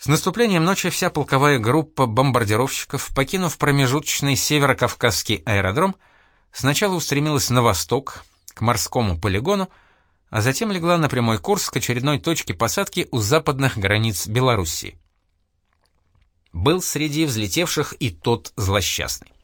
С наступлением ночи вся полковая группа бомбардировщиков, покинув промежуточный северокавказский аэродром, сначала устремилась на восток, к морскому полигону, а затем легла на прямой курс к очередной точке посадки у западных границ Белоруссии. Был среди взлетевших и тот злосчастный.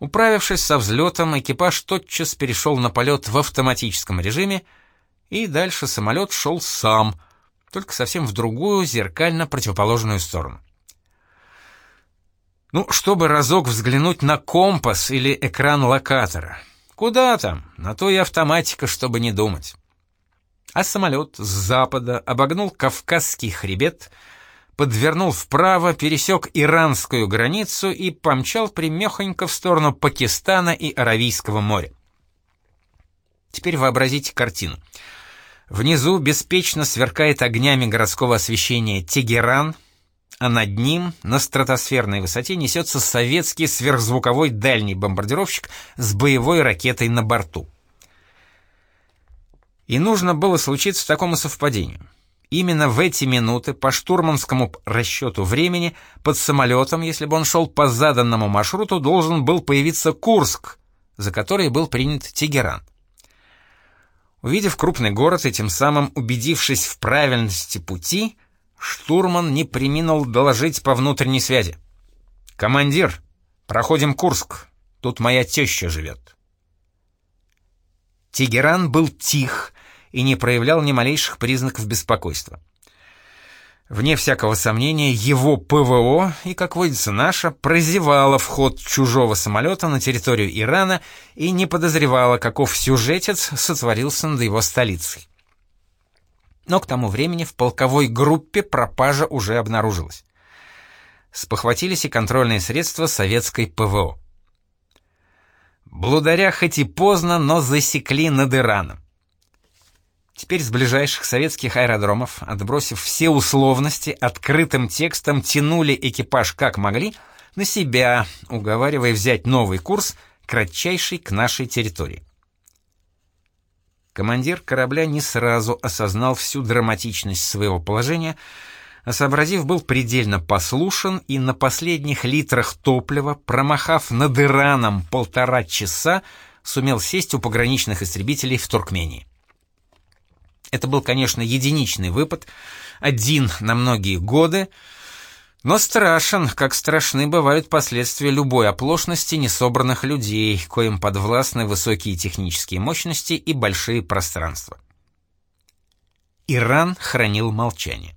Управившись со взлетом, экипаж тотчас перешел на полет в автоматическом режиме, и дальше самолет шел сам — только совсем в другую, зеркально противоположную сторону. Ну, чтобы разок взглянуть на компас или экран локатора. Куда там? На то и автоматика, чтобы не думать. А самолет с запада обогнул Кавказский хребет, подвернул вправо, пересек иранскую границу и помчал примехонько в сторону Пакистана и Аравийского моря. Теперь вообразите картину. Внизу беспечно сверкает огнями городского освещения Тегеран, а над ним на стратосферной высоте несется советский сверхзвуковой дальний бомбардировщик с боевой ракетой на борту. И нужно было случиться такому совпадению. Именно в эти минуты по штурманскому расчету времени под самолетом, если бы он шел по заданному маршруту, должен был появиться Курск, за который был принят Тегеран. Увидев крупный город и тем самым убедившись в правильности пути, штурман не приминул доложить по внутренней связи. «Командир, проходим Курск. Тут моя теща живет». Тегеран был тих и не проявлял ни малейших признаков беспокойства. Вне всякого сомнения, его ПВО и, как водится, наша, прозевала вход чужого самолета на территорию Ирана и не подозревала, каков сюжетец сотворился над его столицей. Но к тому времени в полковой группе пропажа уже обнаружилась. Спохватились и контрольные средства советской ПВО. Блударя хоть и поздно, но засекли над Ираном. Теперь с ближайших советских аэродромов, отбросив все условности, открытым текстом тянули экипаж как могли на себя, уговаривая взять новый курс, кратчайший к нашей территории. Командир корабля не сразу осознал всю драматичность своего положения, а сообразив, был предельно послушен и на последних литрах топлива, промахав над Ираном полтора часа, сумел сесть у пограничных истребителей в Туркмении. Это был, конечно, единичный выпад, один на многие годы, но страшен, как страшны бывают последствия любой оплошности несобранных людей, коим подвластны высокие технические мощности и большие пространства. Иран хранил молчание.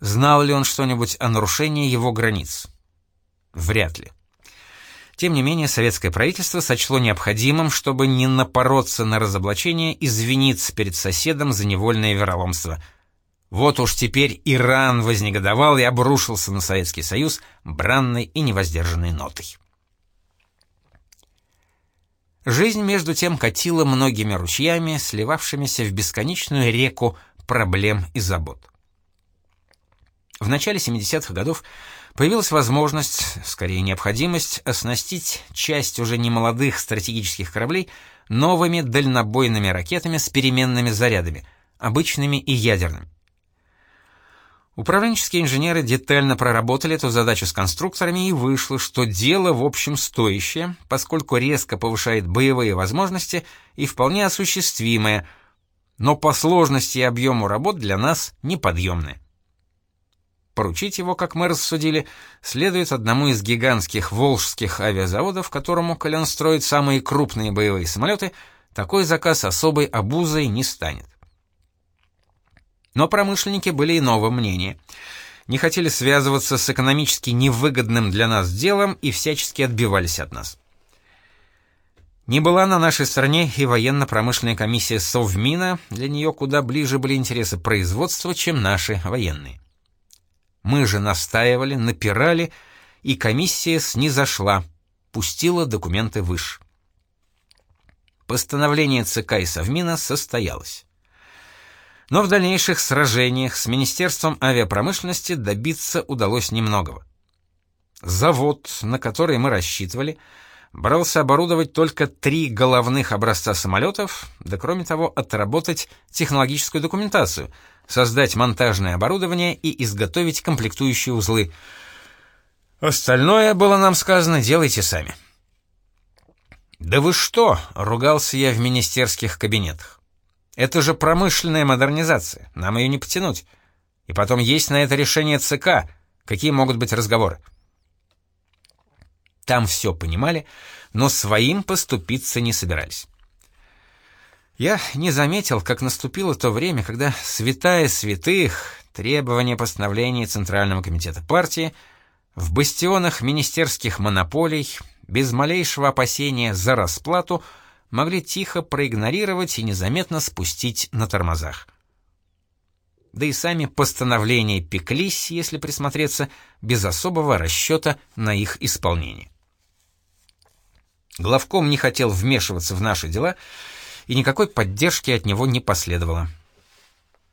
Знал ли он что-нибудь о нарушении его границ? Вряд ли. Тем не менее, советское правительство сочло необходимым, чтобы не напороться на разоблачение, извиниться перед соседом за невольное вероломство. Вот уж теперь Иран вознегодовал и обрушился на Советский Союз бранной и невоздержанной нотой. Жизнь, между тем, катила многими ручьями, сливавшимися в бесконечную реку проблем и забот. В начале 70-х годов Появилась возможность, скорее необходимость, оснастить часть уже немолодых стратегических кораблей новыми дальнобойными ракетами с переменными зарядами, обычными и ядерными. Управленческие инженеры детально проработали эту задачу с конструкторами, и вышло, что дело в общем стоящее, поскольку резко повышает боевые возможности и вполне осуществимое, но по сложности и объему работ для нас неподъемное. Поручить его, как мы рассудили, следует одному из гигантских волжских авиазаводов, которому, коли он строит самые крупные боевые самолеты, такой заказ особой обузой не станет. Но промышленники были иного мнения. Не хотели связываться с экономически невыгодным для нас делом и всячески отбивались от нас. Не была на нашей стороне и военно-промышленная комиссия Совмина, для нее куда ближе были интересы производства, чем наши военные. Мы же настаивали, напирали, и комиссия снизошла, пустила документы выше. Постановление ЦК и Совмина состоялось. Но в дальнейших сражениях с Министерством авиапромышленности добиться удалось немногого. Завод, на который мы рассчитывали, брался оборудовать только три головных образца самолетов, да кроме того отработать технологическую документацию — создать монтажное оборудование и изготовить комплектующие узлы. Остальное, было нам сказано, делайте сами. «Да вы что?» — ругался я в министерских кабинетах. «Это же промышленная модернизация, нам ее не потянуть. И потом есть на это решение ЦК. Какие могут быть разговоры?» Там все понимали, но своим поступиться не собирались. Я не заметил, как наступило то время, когда святая святых, требования постановлений Центрального комитета партии, в бастионах министерских монополий, без малейшего опасения за расплату, могли тихо проигнорировать и незаметно спустить на тормозах. Да и сами постановления пеклись, если присмотреться, без особого расчета на их исполнение. Главком не хотел вмешиваться в наши дела, и никакой поддержки от него не последовало.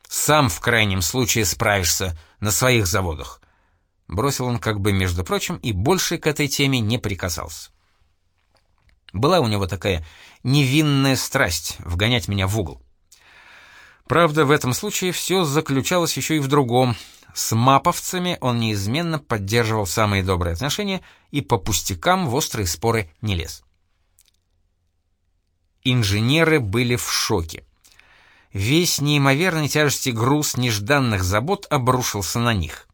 «Сам в крайнем случае справишься на своих заводах», — бросил он как бы между прочим и больше к этой теме не прикасался. Была у него такая невинная страсть — вгонять меня в угол. Правда, в этом случае все заключалось еще и в другом. С маповцами он неизменно поддерживал самые добрые отношения и по пустякам в острые споры не лез. Инженеры были в шоке. Весь неимоверной тяжести груз нежданных забот обрушился на них.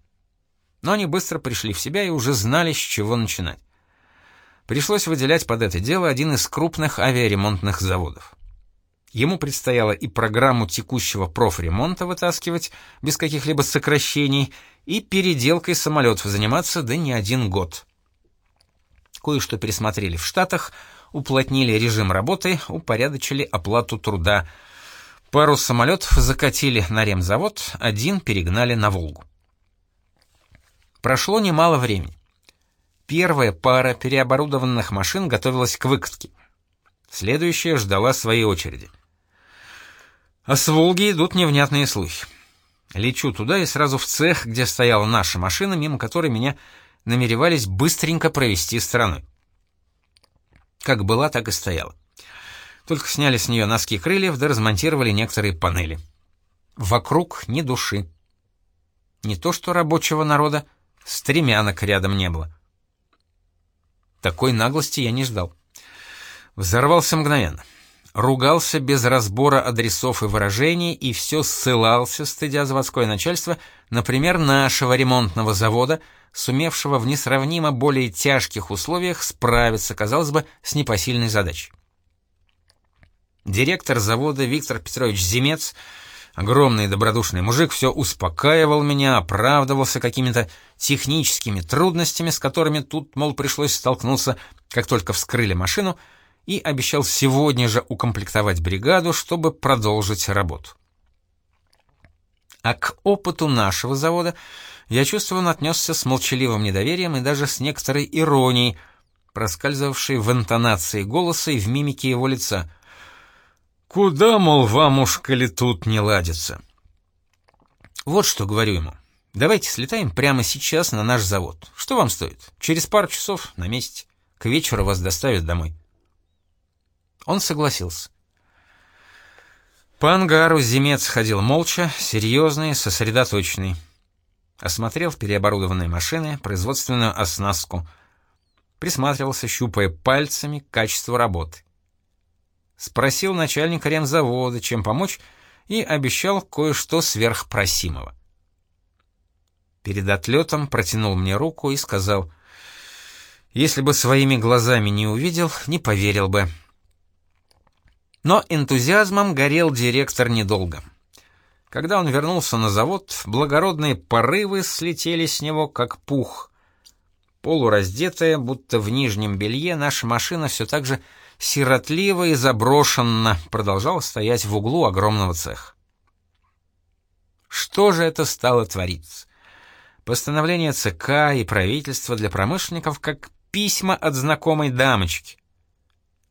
Но они быстро пришли в себя и уже знали, с чего начинать. Пришлось выделять под это дело один из крупных авиаремонтных заводов. Ему предстояло и программу текущего профремонта вытаскивать без каких-либо сокращений, и переделкой самолетов заниматься да не один год. Кое-что пересмотрели в Штатах — уплотнили режим работы, упорядочили оплату труда. Пару самолетов закатили на ремзавод, один перегнали на Волгу. Прошло немало времени. Первая пара переоборудованных машин готовилась к выкатке. Следующая ждала своей очереди. А с Волги идут невнятные слухи. Лечу туда и сразу в цех, где стояла наша машина, мимо которой меня намеревались быстренько провести страной. Как была, так и стояла. Только сняли с нее носки крыльев, да размонтировали некоторые панели. Вокруг ни души. Не то что рабочего народа, стремянок рядом не было. Такой наглости я не ждал. Взорвался мгновенно. Ругался без разбора адресов и выражений и все ссылался, стыдя заводское начальство, например, нашего ремонтного завода — сумевшего в несравнимо более тяжких условиях справиться, казалось бы, с непосильной задачей. Директор завода Виктор Петрович Зимец, огромный добродушный мужик, все успокаивал меня, оправдывался какими-то техническими трудностями, с которыми тут, мол, пришлось столкнуться, как только вскрыли машину, и обещал сегодня же укомплектовать бригаду, чтобы продолжить работу. А к опыту нашего завода я чувствую, он отнесся с молчаливым недоверием и даже с некоторой иронией, проскальзывавшей в интонации голоса и в мимике его лица. «Куда, мол, вам уж, коли тут не ладится?» «Вот что говорю ему. Давайте слетаем прямо сейчас на наш завод. Что вам стоит? Через пару часов на месте. К вечеру вас доставят домой». Он согласился. По ангару Зимец ходил молча, серьезный, сосредоточенный осмотрел переоборудованные машины, производственную оснастку, присматривался, щупая пальцами качество работы. Спросил начальника ремзавода, чем помочь, и обещал кое-что сверхпросимого. Перед отлетом протянул мне руку и сказал, «Если бы своими глазами не увидел, не поверил бы». Но энтузиазмом горел директор недолго. Когда он вернулся на завод, благородные порывы слетели с него, как пух. Полураздетая, будто в нижнем белье, наша машина все так же сиротливо и заброшенно продолжала стоять в углу огромного цеха. Что же это стало твориться? Постановление ЦК и правительства для промышленников как письма от знакомой дамочки.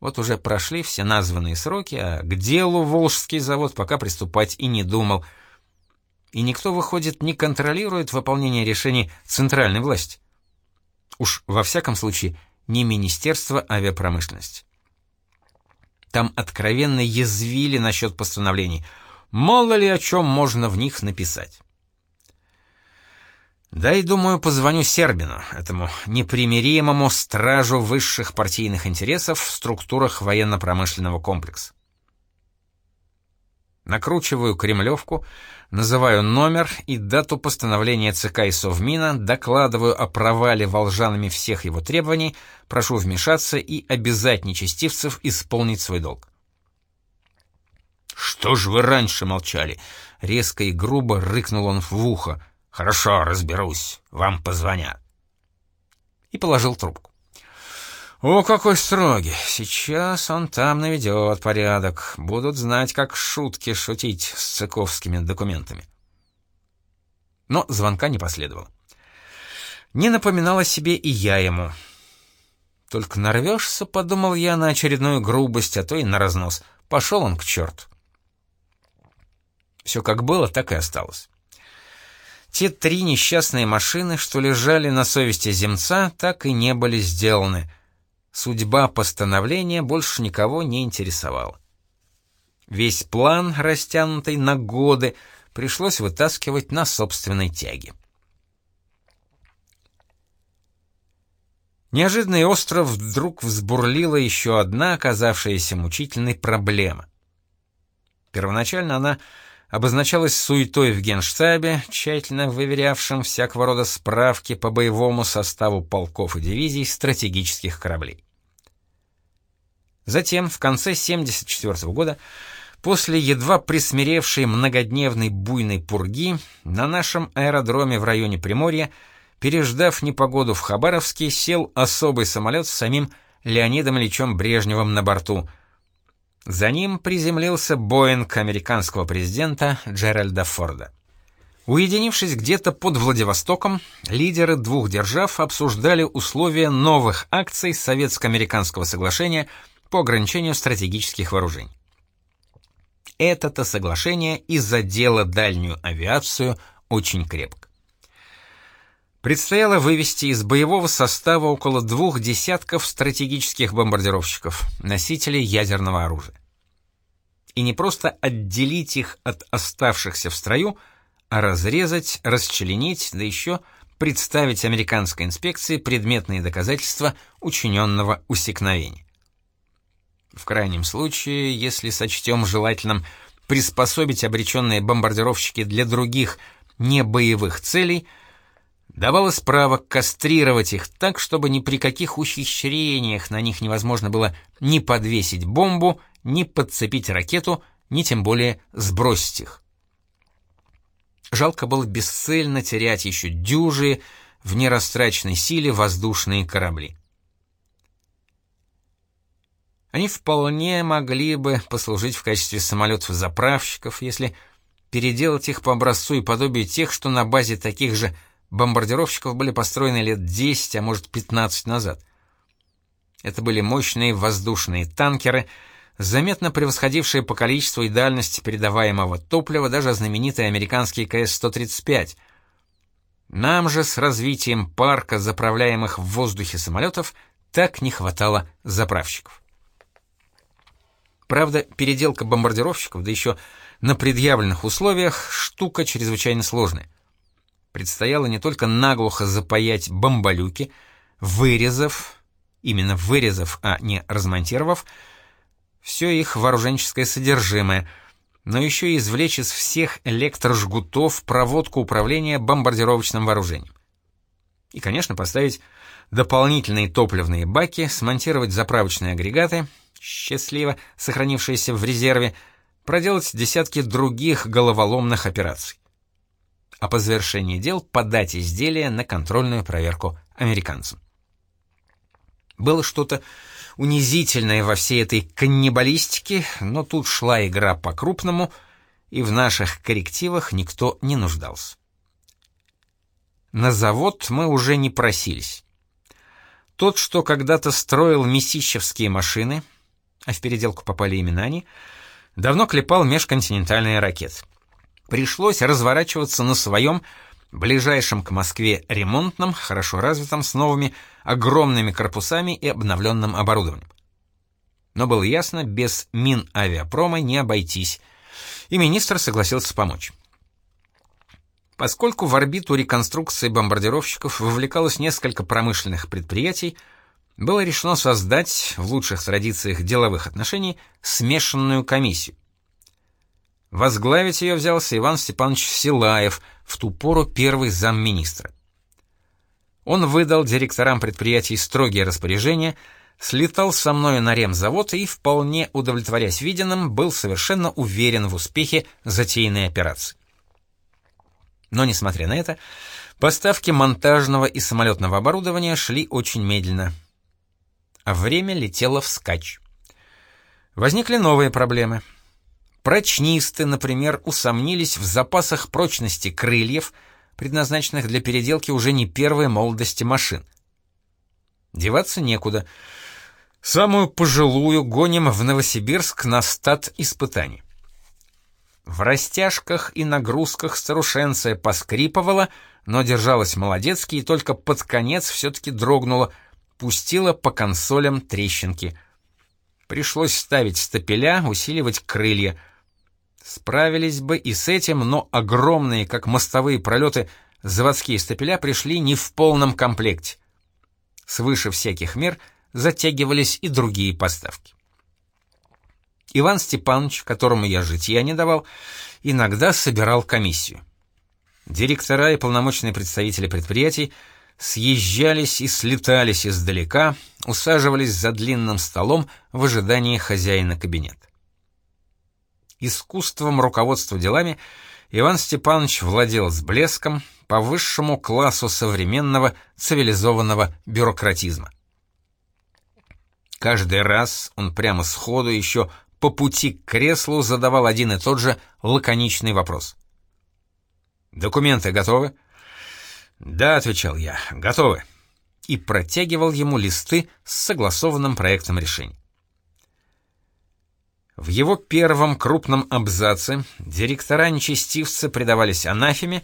Вот уже прошли все названные сроки, а к делу Волжский завод пока приступать и не думал. И никто, выходит, не контролирует выполнение решений центральной власти. Уж во всяком случае, не Министерство авиапромышленности. Там откровенно язвили насчет постановлений. Мало ли о чем можно в них написать. Да и, думаю, позвоню Сербину, этому непримиримому стражу высших партийных интересов в структурах военно-промышленного комплекса. Накручиваю кремлевку, называю номер и дату постановления ЦК и Совмина, докладываю о провале волжанами всех его требований, прошу вмешаться и обязать нечестивцев исполнить свой долг. «Что ж вы раньше молчали?» — резко и грубо рыкнул он в ухо. «Хорошо, разберусь, вам позвонят». И положил трубку. О, какой строгий! Сейчас он там наведет порядок. Будут знать, как шутки шутить с цыковскими документами. Но звонка не последовало. Не напоминала себе и я ему. Только нарвешься, подумал я, на очередную грубость, а то и на разнос. Пошел он к черту. Все как было, так и осталось. Те три несчастные машины, что лежали на совести земца, так и не были сделаны — Судьба постановления больше никого не интересовала. Весь план, растянутый на годы, пришлось вытаскивать на собственной тяге. Неожиданный остров вдруг взбурлила еще одна оказавшаяся мучительной проблема. Первоначально она обозначалась суетой в генштабе, тщательно выверявшим всякого рода справки по боевому составу полков и дивизий стратегических кораблей. Затем, в конце 74 года, после едва присмиревшей многодневной буйной пурги, на нашем аэродроме в районе Приморья, переждав непогоду в Хабаровске, сел особый самолет с самим Леонидом Ильичем Брежневым на борту. За ним приземлился Боинг американского президента Джеральда Форда. Уединившись где-то под Владивостоком, лидеры двух держав обсуждали условия новых акций Советско-американского соглашения – по ограничению стратегических вооружений. Это-то соглашение и задело дальнюю авиацию очень крепко. Предстояло вывести из боевого состава около двух десятков стратегических бомбардировщиков, носителей ядерного оружия. И не просто отделить их от оставшихся в строю, а разрезать, расчленить, да еще представить американской инспекции предметные доказательства учиненного усекновения. В крайнем случае, если сочтем желательным приспособить обреченные бомбардировщики для других небоевых целей, давалось право кастрировать их так, чтобы ни при каких ухищрениях на них невозможно было ни подвесить бомбу, ни подцепить ракету, ни тем более сбросить их. Жалко было бесцельно терять еще дюжи в нерастраченной силе воздушные корабли. Они вполне могли бы послужить в качестве самолетов-заправщиков, если переделать их по образцу и подобию тех, что на базе таких же бомбардировщиков были построены лет 10, а может 15 назад. Это были мощные воздушные танкеры, заметно превосходившие по количеству и дальности передаваемого топлива даже знаменитые американские КС-135. Нам же с развитием парка заправляемых в воздухе самолетов так не хватало заправщиков. Правда, переделка бомбардировщиков, да еще на предъявленных условиях, штука чрезвычайно сложная. Предстояло не только наглухо запаять бомболюки, вырезав, именно вырезав, а не размонтировав, все их вооруженческое содержимое, но еще и извлечь из всех электрожгутов проводку управления бомбардировочным вооружением. И, конечно, поставить дополнительные топливные баки, смонтировать заправочные агрегаты — счастливо сохранившиеся в резерве, проделать десятки других головоломных операций. А по завершении дел подать изделия на контрольную проверку американцам. Было что-то унизительное во всей этой каннибалистике, но тут шла игра по-крупному, и в наших коррективах никто не нуждался. На завод мы уже не просились. Тот, что когда-то строил месищевские машины, а в переделку попали именно они, давно клепал межконтинентальные ракеты. Пришлось разворачиваться на своем, ближайшем к Москве ремонтном, хорошо развитом, с новыми огромными корпусами и обновленным оборудованием. Но было ясно, без мин авиапрома не обойтись. и министр согласился помочь. Поскольку в орбиту реконструкции бомбардировщиков вовлекалось несколько промышленных предприятий, было решено создать, в лучших традициях деловых отношений, смешанную комиссию. Возглавить ее взялся Иван Степанович Силаев, в ту пору первый замминистра. Он выдал директорам предприятий строгие распоряжения, слетал со мною на ремзавод и, вполне удовлетворясь виденным, был совершенно уверен в успехе затеянной операции. Но, несмотря на это, поставки монтажного и самолетного оборудования шли очень медленно. А время летело вскачь. Возникли новые проблемы. Прочнисты, например, усомнились в запасах прочности крыльев, предназначенных для переделки уже не первой молодости машин. Деваться некуда. Самую пожилую гоним в Новосибирск на стат испытаний. В растяжках и нагрузках старушенция поскрипывала, но держалась молодецки и только под конец все-таки дрогнула, пустила по консолям трещинки. Пришлось ставить стапеля, усиливать крылья. Справились бы и с этим, но огромные, как мостовые пролеты, заводские стапеля пришли не в полном комплекте. Свыше всяких мер затягивались и другие поставки. Иван Степанович, которому я житья не давал, иногда собирал комиссию. Директора и полномочные представители предприятий съезжались и слетались издалека, усаживались за длинным столом в ожидании хозяина кабинета. Искусством руководства делами Иван Степанович владел с блеском по высшему классу современного цивилизованного бюрократизма. Каждый раз он прямо сходу еще по пути к креслу задавал один и тот же лаконичный вопрос. «Документы готовы?» «Да», — отвечал я, — «готовы». И протягивал ему листы с согласованным проектом решений. В его первом крупном абзаце директора-нечестивцы предавались анафеме,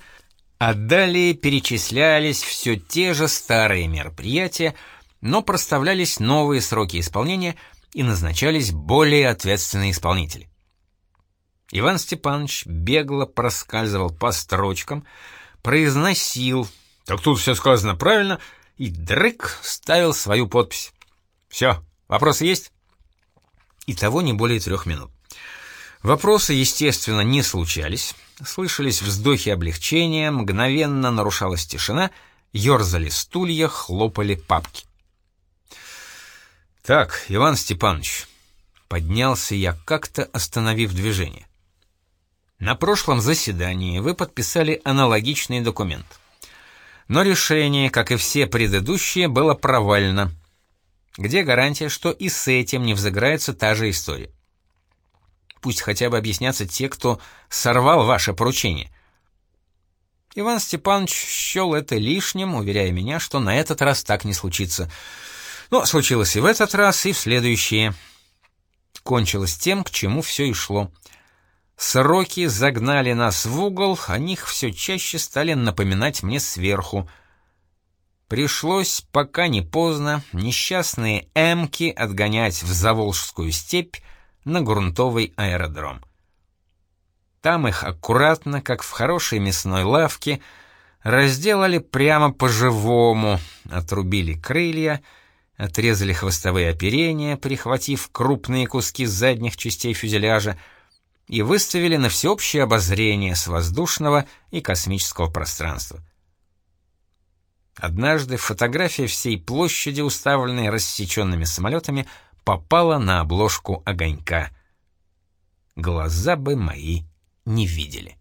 а далее перечислялись все те же старые мероприятия, но проставлялись новые сроки исполнения — и назначались более ответственные исполнители. Иван Степанович бегло проскальзывал по строчкам, произносил, так тут все сказано правильно, и дрык ставил свою подпись. Все, вопросы есть? И того не более трех минут. Вопросы, естественно, не случались. Слышались вздохи облегчения, мгновенно нарушалась тишина, ерзали стулья, хлопали папки. «Так, Иван Степанович», — поднялся я, как-то остановив движение. «На прошлом заседании вы подписали аналогичный документ. Но решение, как и все предыдущие, было провально. Где гарантия, что и с этим не взыграется та же история? Пусть хотя бы объяснятся те, кто сорвал ваше поручение». Иван Степанович счел это лишним, уверяя меня, что на этот раз так не случится — но случилось и в этот раз, и в следующие. Кончилось тем, к чему все и шло. Сроки загнали нас в угол, о них все чаще стали напоминать мне сверху. Пришлось, пока не поздно, несчастные «Эмки» отгонять в Заволжскую степь на грунтовый аэродром. Там их аккуратно, как в хорошей мясной лавке, разделали прямо по-живому, отрубили крылья — отрезали хвостовые оперения, прихватив крупные куски задних частей фюзеляжа, и выставили на всеобщее обозрение с воздушного и космического пространства. Однажды фотография всей площади, уставленной рассеченными самолетами, попала на обложку огонька. Глаза бы мои не видели.